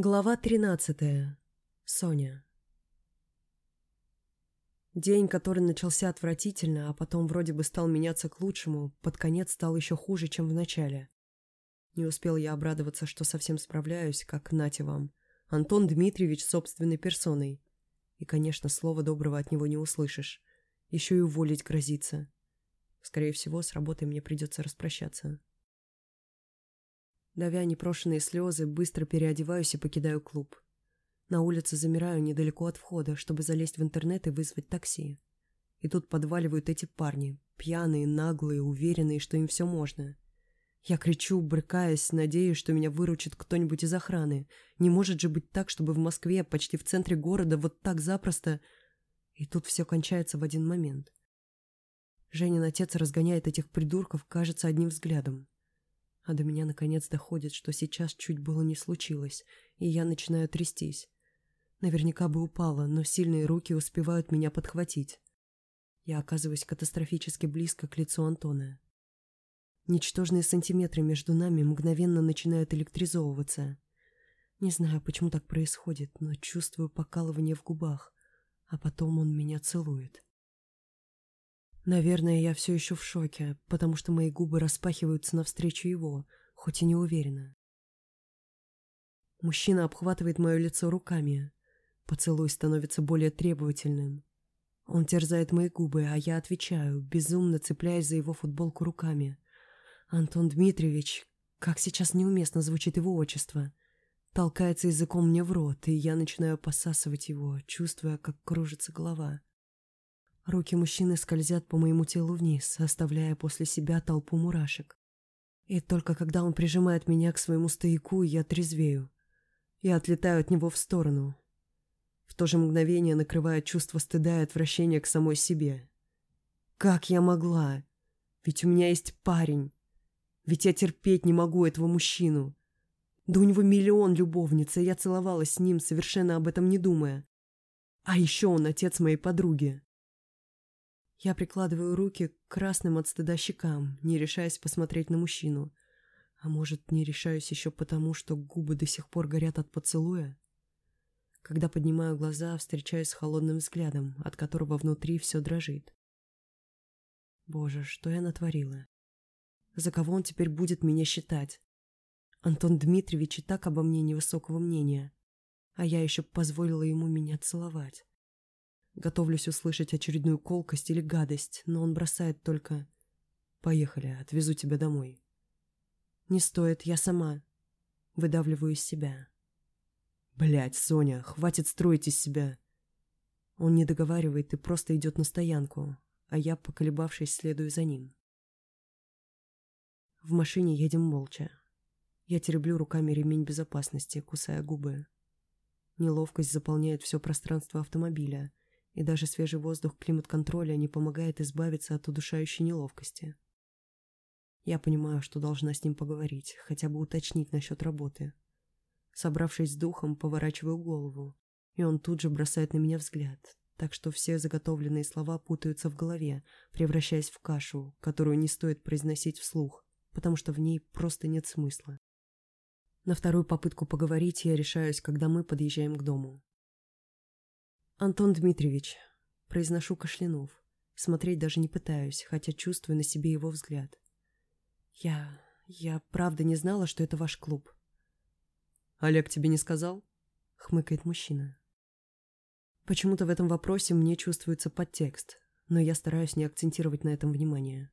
Глава 13. Соня. День, который начался отвратительно, а потом вроде бы стал меняться к лучшему, под конец стал еще хуже, чем в начале. Не успел я обрадоваться, что совсем справляюсь, как нате вам. Антон Дмитриевич собственной персоной. И, конечно, слова доброго от него не услышишь. Еще и уволить грозится. Скорее всего, с работой мне придется распрощаться. Давя непрошенные слезы, быстро переодеваюсь и покидаю клуб. На улице замираю недалеко от входа, чтобы залезть в интернет и вызвать такси. И тут подваливают эти парни, пьяные, наглые, уверенные, что им все можно. Я кричу, брыкаясь, надеюсь, что меня выручит кто-нибудь из охраны. Не может же быть так, чтобы в Москве, почти в центре города, вот так запросто... И тут все кончается в один момент. Женин отец разгоняет этих придурков, кажется, одним взглядом. А до меня наконец доходит, что сейчас чуть было не случилось, и я начинаю трястись. Наверняка бы упала, но сильные руки успевают меня подхватить. Я оказываюсь катастрофически близко к лицу Антона. Ничтожные сантиметры между нами мгновенно начинают электризовываться. Не знаю, почему так происходит, но чувствую покалывание в губах, а потом он меня целует. Наверное, я все еще в шоке, потому что мои губы распахиваются навстречу его, хоть и не уверена. Мужчина обхватывает мое лицо руками. Поцелуй становится более требовательным. Он терзает мои губы, а я отвечаю, безумно цепляясь за его футболку руками. Антон Дмитриевич, как сейчас неуместно звучит его отчество, толкается языком мне в рот, и я начинаю посасывать его, чувствуя, как кружится голова. Руки мужчины скользят по моему телу вниз, оставляя после себя толпу мурашек. И только когда он прижимает меня к своему стояку, я трезвею. Я отлетаю от него в сторону. В то же мгновение накрывает чувство стыда и отвращения к самой себе. Как я могла? Ведь у меня есть парень. Ведь я терпеть не могу этого мужчину. Да у него миллион любовниц, и я целовалась с ним, совершенно об этом не думая. А еще он отец моей подруги. Я прикладываю руки к красным от стыда щекам, не решаясь посмотреть на мужчину. А может, не решаюсь еще потому, что губы до сих пор горят от поцелуя? Когда поднимаю глаза, встречаюсь с холодным взглядом, от которого внутри все дрожит. Боже, что я натворила? За кого он теперь будет меня считать? Антон Дмитриевич и так обо мне невысокого мнения, а я еще позволила ему меня целовать. Готовлюсь услышать очередную колкость или гадость, но он бросает только «Поехали, отвезу тебя домой». «Не стоит, я сама». Выдавливаю из себя. Блять, Соня, хватит строить из себя». Он не договаривает и просто идет на стоянку, а я, поколебавшись, следую за ним. В машине едем молча. Я тереблю руками ремень безопасности, кусая губы. Неловкость заполняет все пространство автомобиля, и даже свежий воздух климат-контроля не помогает избавиться от удушающей неловкости. Я понимаю, что должна с ним поговорить, хотя бы уточнить насчет работы. Собравшись с духом, поворачиваю голову, и он тут же бросает на меня взгляд, так что все заготовленные слова путаются в голове, превращаясь в кашу, которую не стоит произносить вслух, потому что в ней просто нет смысла. На вторую попытку поговорить я решаюсь, когда мы подъезжаем к дому. «Антон Дмитриевич», — произношу кашлянув. Смотреть даже не пытаюсь, хотя чувствую на себе его взгляд. «Я... я правда не знала, что это ваш клуб». «Олег тебе не сказал?» — хмыкает мужчина. Почему-то в этом вопросе мне чувствуется подтекст, но я стараюсь не акцентировать на этом внимание.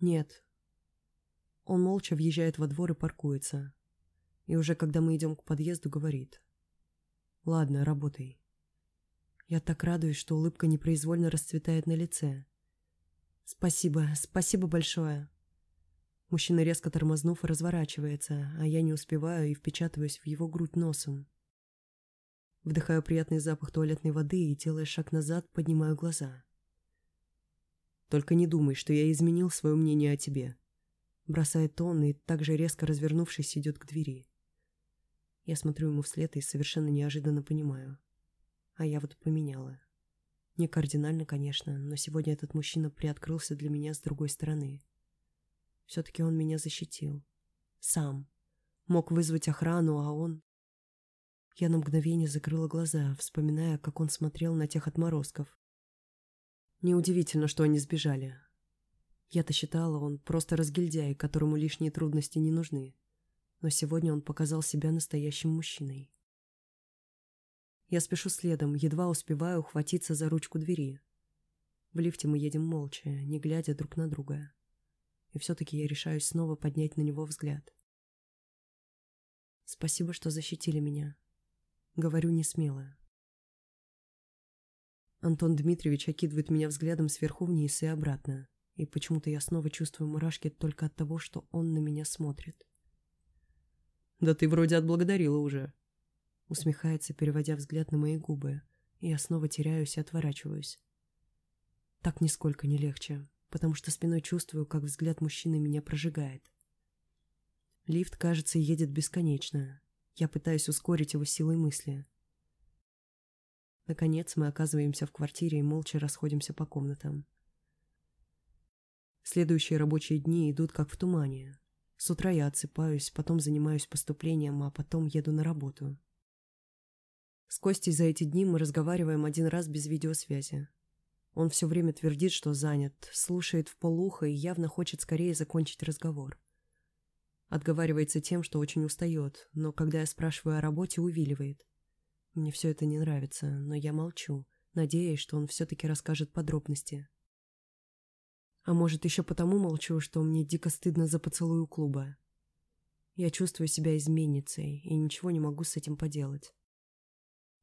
«Нет». Он молча въезжает во двор и паркуется. И уже когда мы идем к подъезду, говорит. «Ладно, работай». Я так радуюсь, что улыбка непроизвольно расцветает на лице. «Спасибо, спасибо большое!» Мужчина резко тормознув разворачивается, а я не успеваю и впечатываюсь в его грудь носом. Вдыхаю приятный запах туалетной воды и, делая шаг назад, поднимаю глаза. «Только не думай, что я изменил свое мнение о тебе», бросает он и, также резко развернувшись, идет к двери. Я смотрю ему вслед и совершенно неожиданно понимаю. А я вот поменяла. Не кардинально, конечно, но сегодня этот мужчина приоткрылся для меня с другой стороны. Все-таки он меня защитил. Сам. Мог вызвать охрану, а он... Я на мгновение закрыла глаза, вспоминая, как он смотрел на тех отморозков. Неудивительно, что они сбежали. Я-то считала, он просто разгильдяй, которому лишние трудности не нужны. Но сегодня он показал себя настоящим мужчиной. Я спешу следом, едва успеваю ухватиться за ручку двери. В лифте мы едем молча, не глядя друг на друга. И все-таки я решаюсь снова поднять на него взгляд. Спасибо, что защитили меня. Говорю не смело. Антон Дмитриевич окидывает меня взглядом сверху вниз и обратно. И почему-то я снова чувствую мурашки только от того, что он на меня смотрит. «Да ты вроде отблагодарила уже», — усмехается, переводя взгляд на мои губы. И я снова теряюсь и отворачиваюсь. Так нисколько не легче, потому что спиной чувствую, как взгляд мужчины меня прожигает. Лифт, кажется, едет бесконечно, я пытаюсь ускорить его силой мысли. Наконец мы оказываемся в квартире и молча расходимся по комнатам. Следующие рабочие дни идут как в тумане. С утра я отсыпаюсь, потом занимаюсь поступлением, а потом еду на работу. С Костей за эти дни мы разговариваем один раз без видеосвязи. Он все время твердит, что занят, слушает в полухо и явно хочет скорее закончить разговор. Отговаривается тем, что очень устает, но когда я спрашиваю о работе, увиливает. Мне все это не нравится, но я молчу, надеясь, что он все-таки расскажет подробности. А может, еще потому молчу, что мне дико стыдно за поцелуй у клуба. Я чувствую себя изменницей и ничего не могу с этим поделать.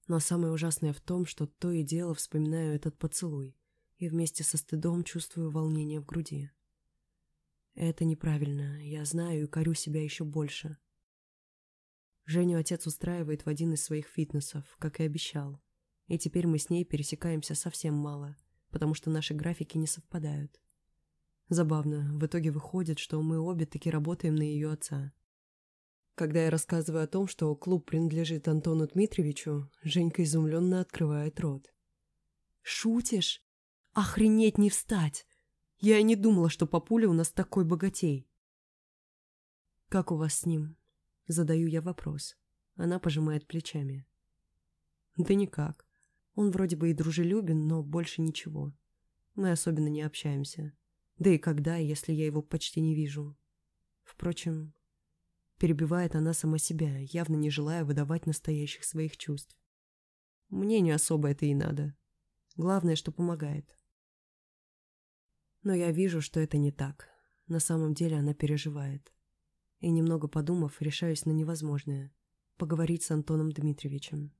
Но самое ужасное в том, что то и дело вспоминаю этот поцелуй и вместе со стыдом чувствую волнение в груди. Это неправильно, я знаю и корю себя еще больше. Женю отец устраивает в один из своих фитнесов, как и обещал. И теперь мы с ней пересекаемся совсем мало, потому что наши графики не совпадают. Забавно, в итоге выходит, что мы обе таки работаем на ее отца. Когда я рассказываю о том, что клуб принадлежит Антону Дмитриевичу, Женька изумленно открывает рот. «Шутишь? Охренеть не встать! Я и не думала, что папуля у нас такой богатей. «Как у вас с ним?» Задаю я вопрос. Она пожимает плечами. «Да никак. Он вроде бы и дружелюбен, но больше ничего. Мы особенно не общаемся. Да и когда, если я его почти не вижу. Впрочем, перебивает она сама себя, явно не желая выдавать настоящих своих чувств. Мне не особо это и надо. Главное, что помогает. Но я вижу, что это не так. На самом деле она переживает. И немного подумав, решаюсь на невозможное – поговорить с Антоном Дмитриевичем.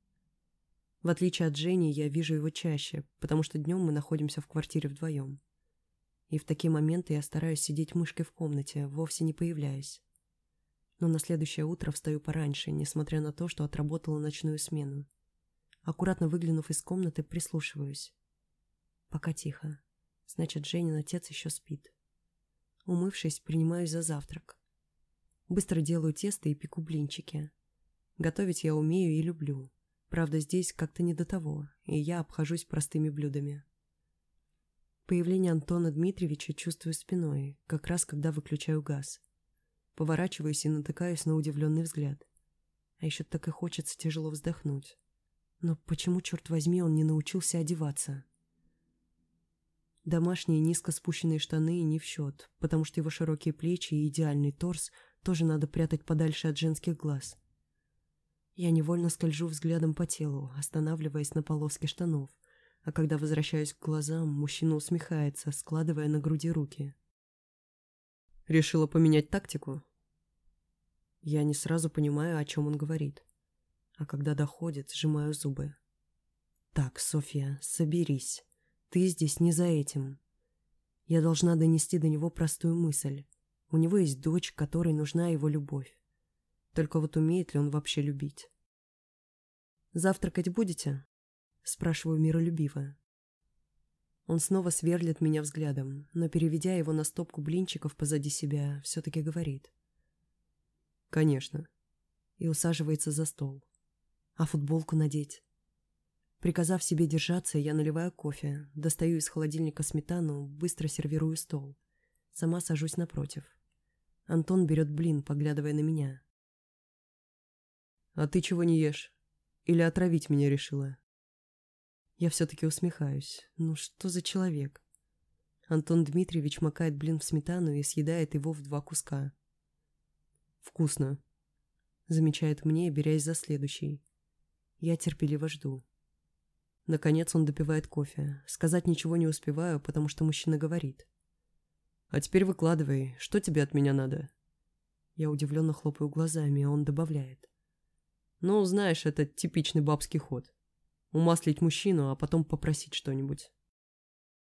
В отличие от Жени, я вижу его чаще, потому что днем мы находимся в квартире вдвоем. И в такие моменты я стараюсь сидеть мышкой в комнате, вовсе не появляясь. Но на следующее утро встаю пораньше, несмотря на то, что отработала ночную смену. Аккуратно выглянув из комнаты, прислушиваюсь. Пока тихо. Значит, Женин отец еще спит. Умывшись, принимаюсь за завтрак. Быстро делаю тесто и пеку блинчики. Готовить я умею и люблю. Правда, здесь как-то не до того, и я обхожусь простыми блюдами. Появление Антона Дмитриевича чувствую спиной, как раз когда выключаю газ. Поворачиваюсь и натыкаюсь на удивленный взгляд. А еще так и хочется тяжело вздохнуть. Но почему, черт возьми, он не научился одеваться? Домашние низко спущенные штаны не в счет, потому что его широкие плечи и идеальный торс тоже надо прятать подальше от женских глаз. Я невольно скольжу взглядом по телу, останавливаясь на полоске штанов, а когда возвращаюсь к глазам, мужчина усмехается, складывая на груди руки. «Решила поменять тактику?» Я не сразу понимаю, о чем он говорит. А когда доходит, сжимаю зубы. «Так, Софья, соберись. Ты здесь не за этим. Я должна донести до него простую мысль. У него есть дочь, которой нужна его любовь. Только вот умеет ли он вообще любить? «Завтракать будете?» Спрашиваю миролюбиво. Он снова сверлит меня взглядом, но, переведя его на стопку блинчиков позади себя, все-таки говорит. «Конечно». И усаживается за стол. «А футболку надеть?» Приказав себе держаться, я наливаю кофе, достаю из холодильника сметану, быстро сервирую стол. Сама сажусь напротив. Антон берет блин, поглядывая на меня. «А ты чего не ешь?» Или отравить меня решила? Я все-таки усмехаюсь. Ну что за человек? Антон Дмитриевич макает блин в сметану и съедает его в два куска. «Вкусно», — замечает мне, берясь за следующий. Я терпеливо жду. Наконец он допивает кофе. Сказать ничего не успеваю, потому что мужчина говорит. «А теперь выкладывай, что тебе от меня надо?» Я удивленно хлопаю глазами, а он добавляет. «Ну, знаешь, это типичный бабский ход. Умаслить мужчину, а потом попросить что-нибудь.